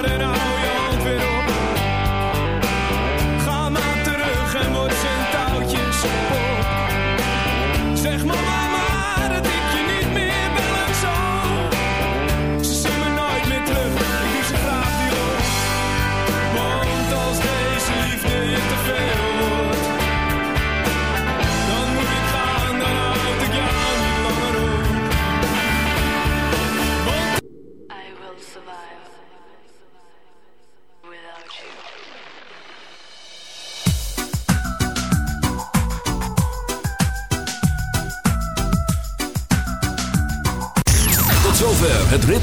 maar en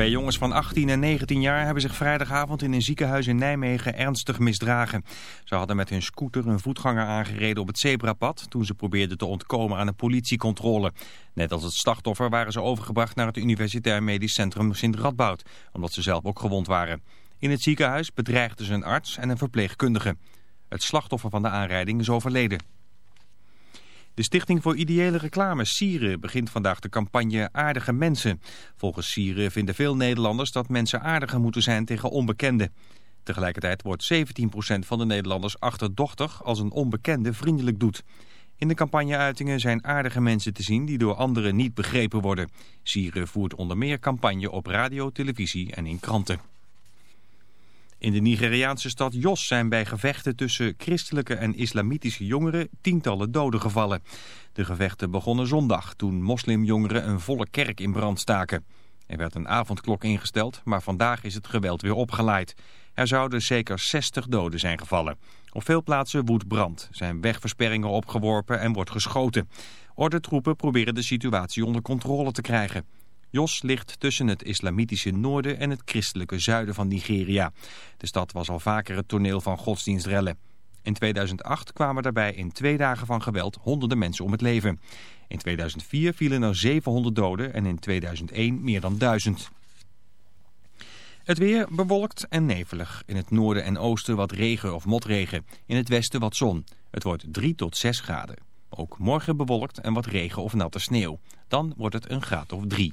Twee jongens van 18 en 19 jaar hebben zich vrijdagavond in een ziekenhuis in Nijmegen ernstig misdragen. Ze hadden met hun scooter een voetganger aangereden op het zebrapad toen ze probeerden te ontkomen aan een politiecontrole. Net als het slachtoffer waren ze overgebracht naar het Universitair Medisch Centrum Sint Radboud, omdat ze zelf ook gewond waren. In het ziekenhuis bedreigden ze een arts en een verpleegkundige. Het slachtoffer van de aanrijding is overleden. De Stichting voor Ideële Reclame, Sieren, begint vandaag de campagne Aardige Mensen. Volgens Sieren vinden veel Nederlanders dat mensen aardiger moeten zijn tegen onbekenden. Tegelijkertijd wordt 17% van de Nederlanders achterdochtig als een onbekende vriendelijk doet. In de campagneuitingen zijn aardige mensen te zien die door anderen niet begrepen worden. Sieren voert onder meer campagne op radio, televisie en in kranten. In de Nigeriaanse stad Jos zijn bij gevechten tussen christelijke en islamitische jongeren tientallen doden gevallen. De gevechten begonnen zondag toen moslimjongeren een volle kerk in brand staken. Er werd een avondklok ingesteld, maar vandaag is het geweld weer opgeleid. Er zouden zeker 60 doden zijn gevallen. Op veel plaatsen woedt brand, zijn wegversperringen opgeworpen en wordt geschoten. Ordentroepen proberen de situatie onder controle te krijgen. Jos ligt tussen het islamitische noorden en het christelijke zuiden van Nigeria. De stad was al vaker het toneel van godsdienstrellen. In 2008 kwamen daarbij in twee dagen van geweld honderden mensen om het leven. In 2004 vielen er 700 doden en in 2001 meer dan 1000. Het weer bewolkt en nevelig. In het noorden en oosten wat regen of motregen. In het westen wat zon. Het wordt 3 tot 6 graden. Ook morgen bewolkt en wat regen of natte sneeuw. Dan wordt het een graad of 3.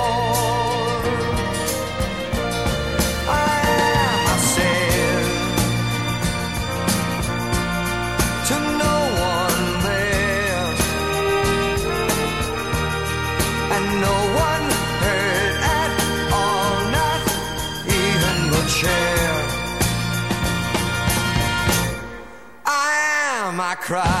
Am,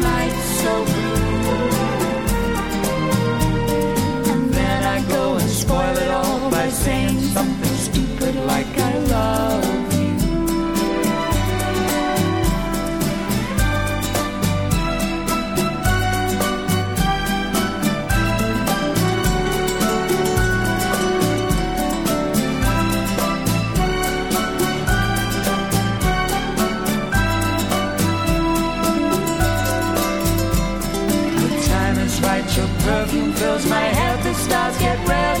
I. The time is right, your perfume fills my head, the stars get red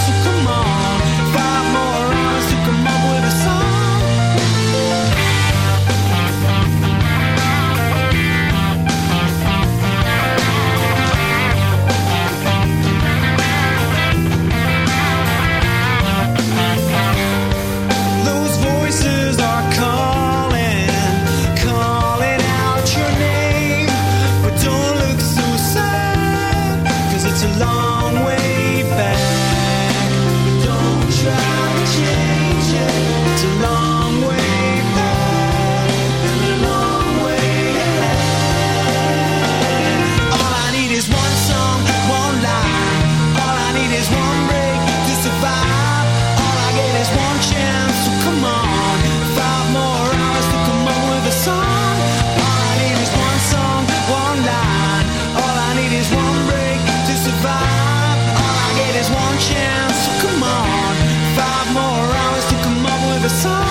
with a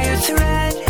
entire thread.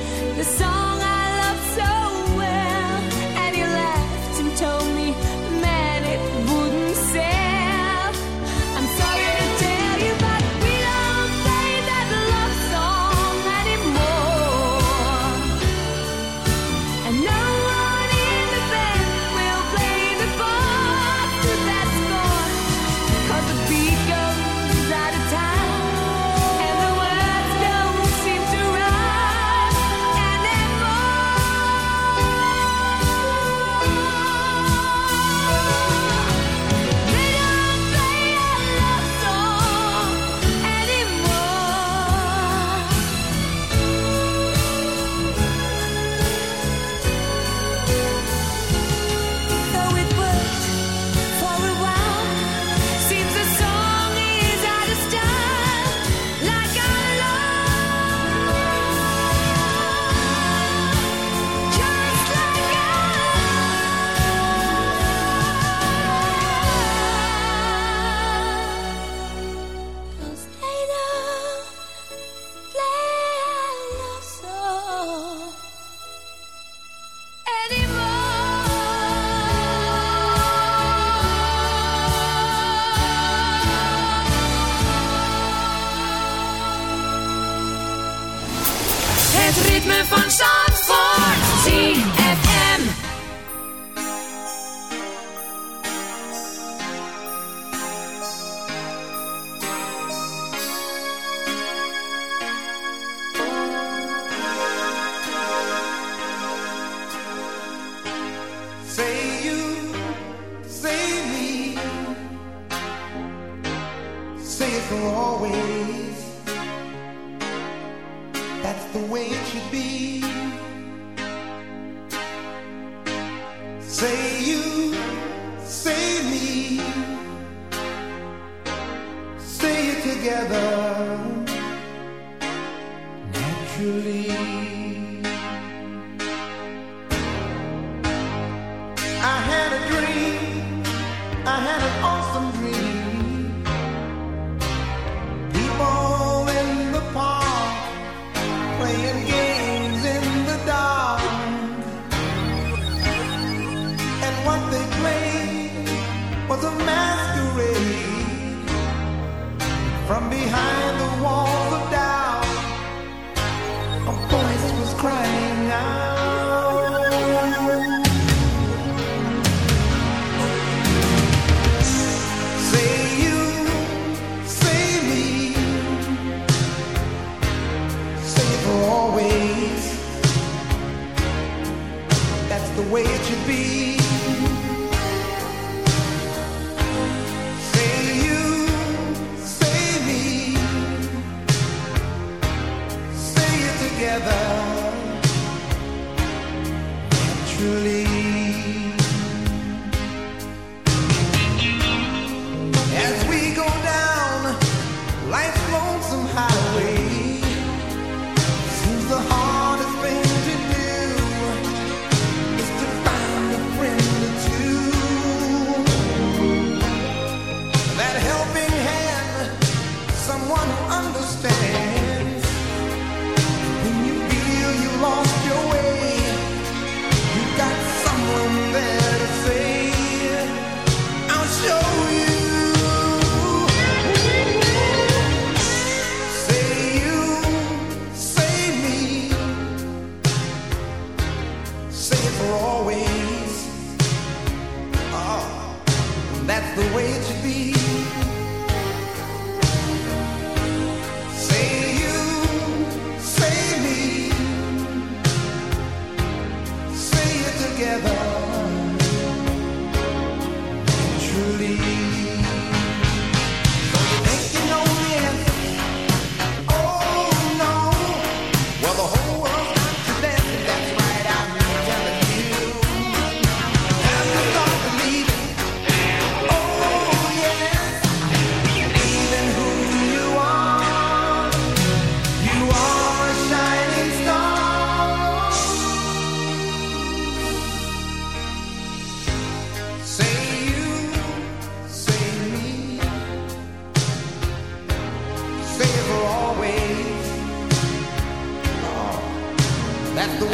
van Zandvoort.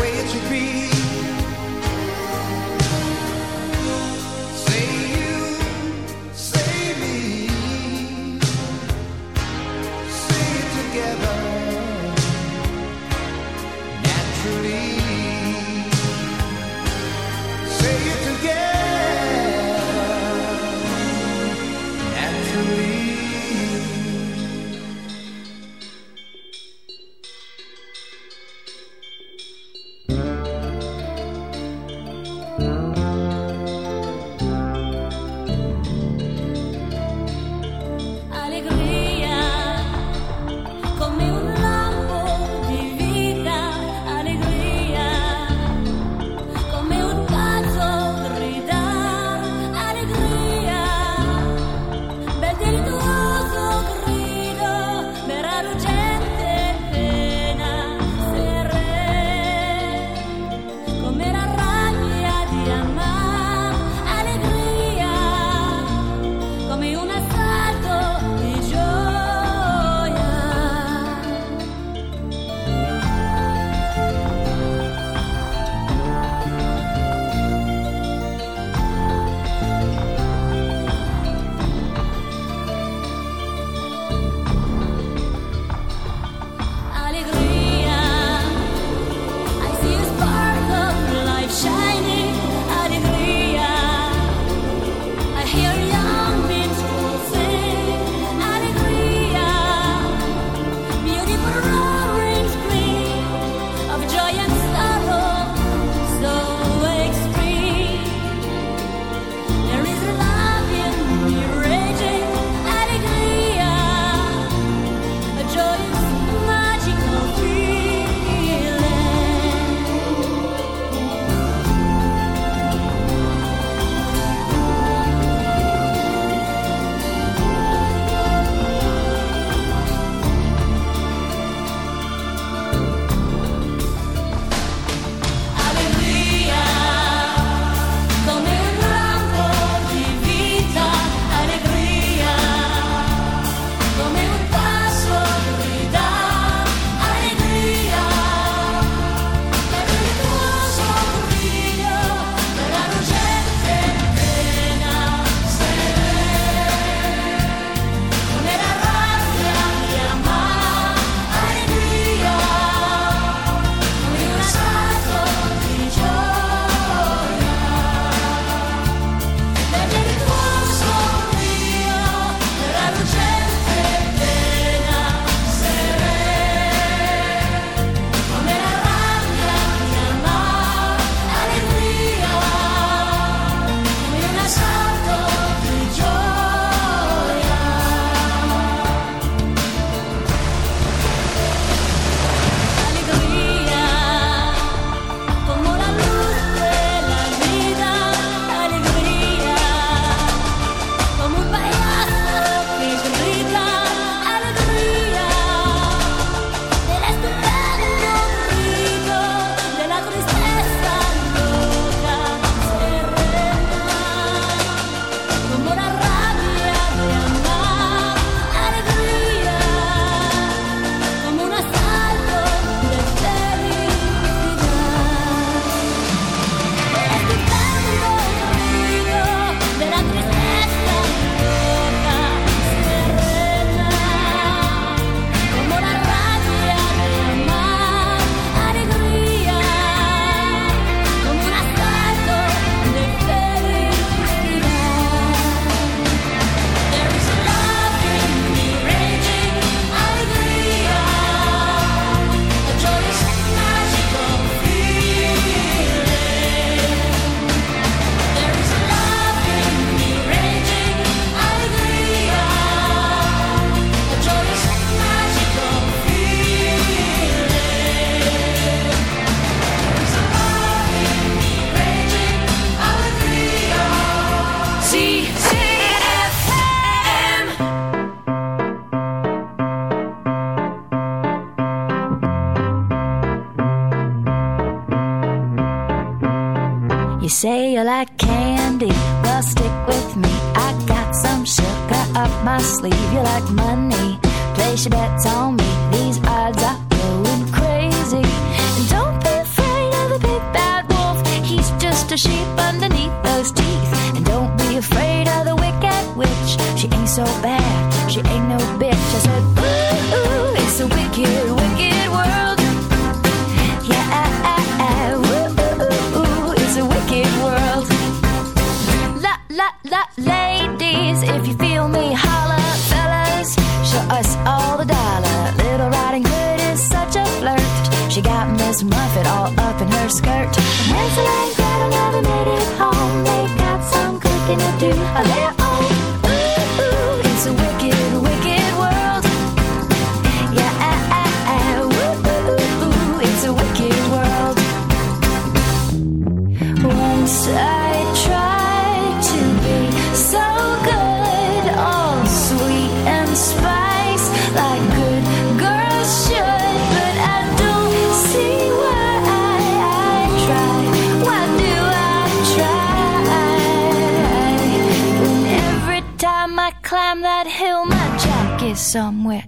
Way it should be.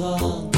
wall.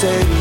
Say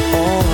all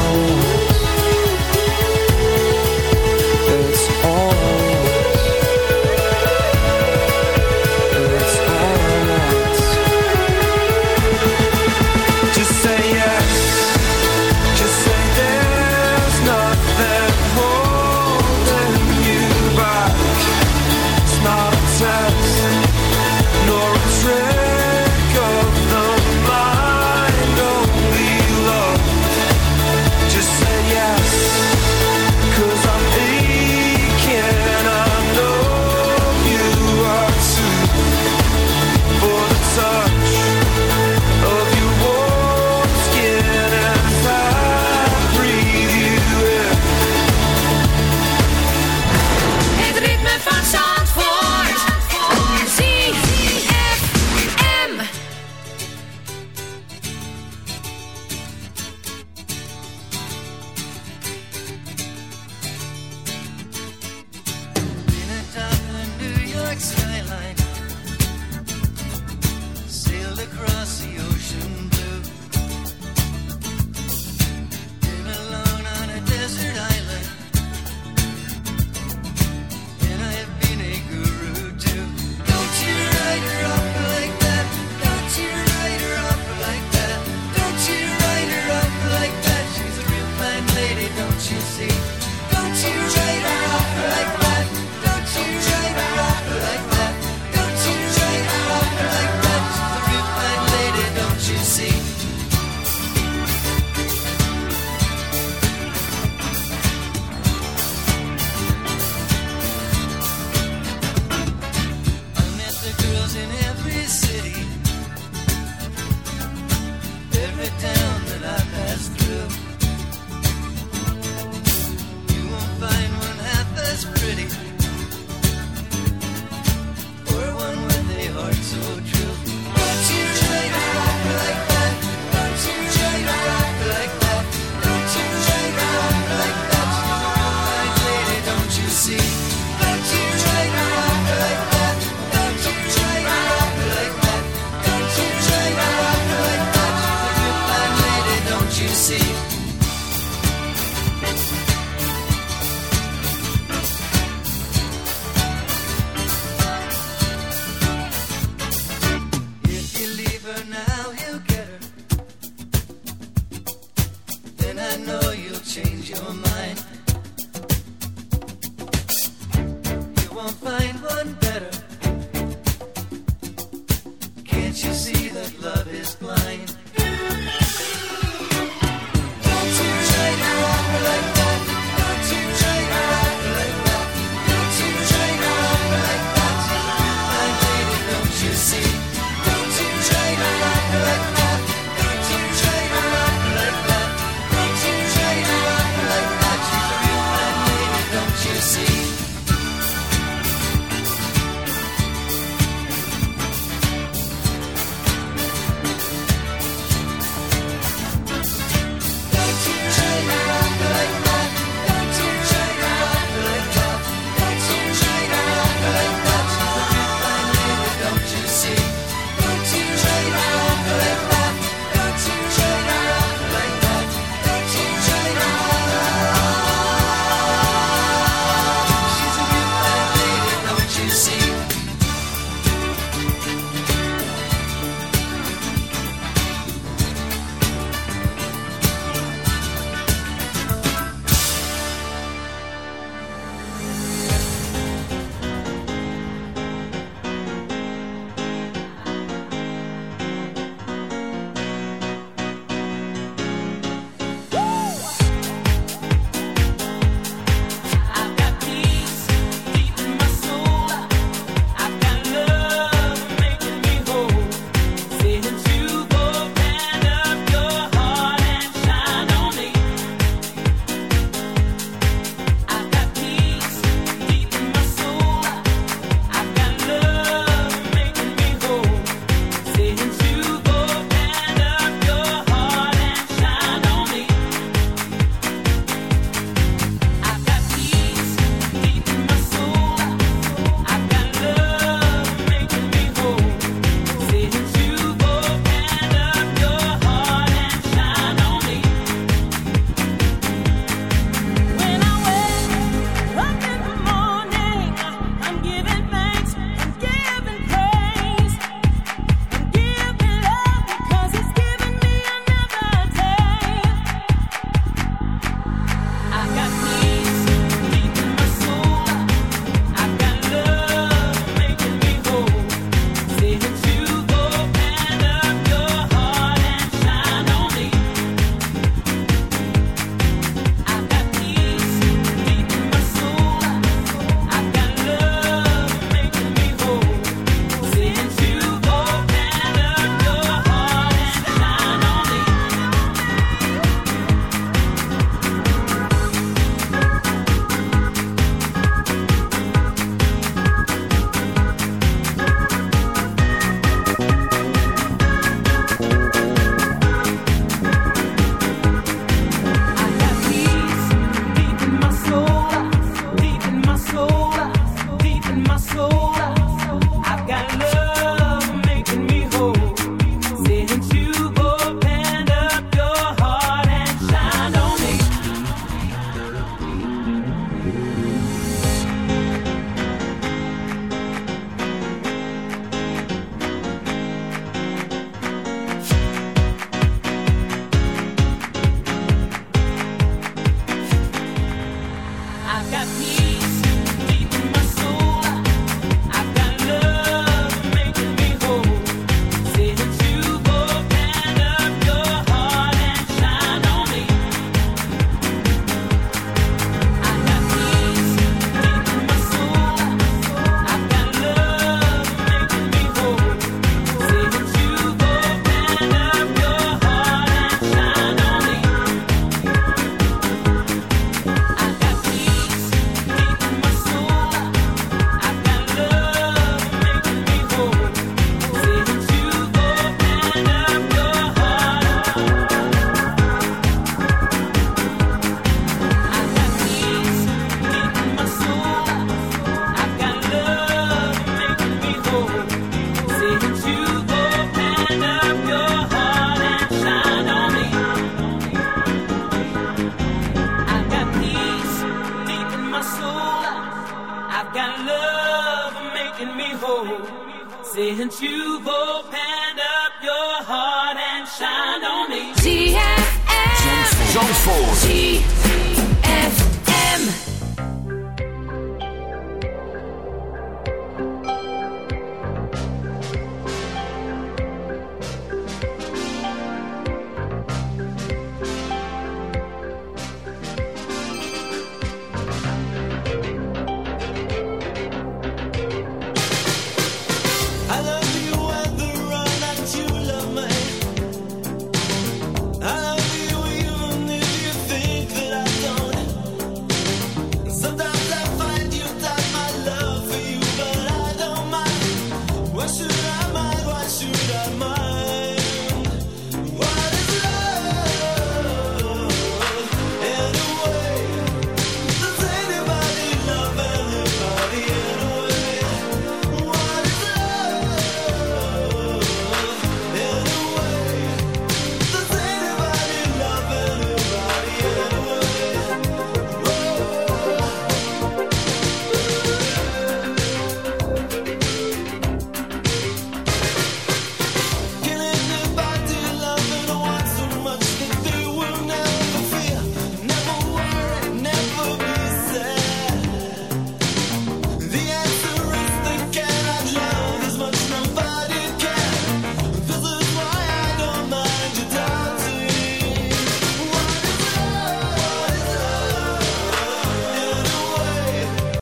Since you've opened up your heart and shined on me. ZFM.